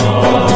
Oh.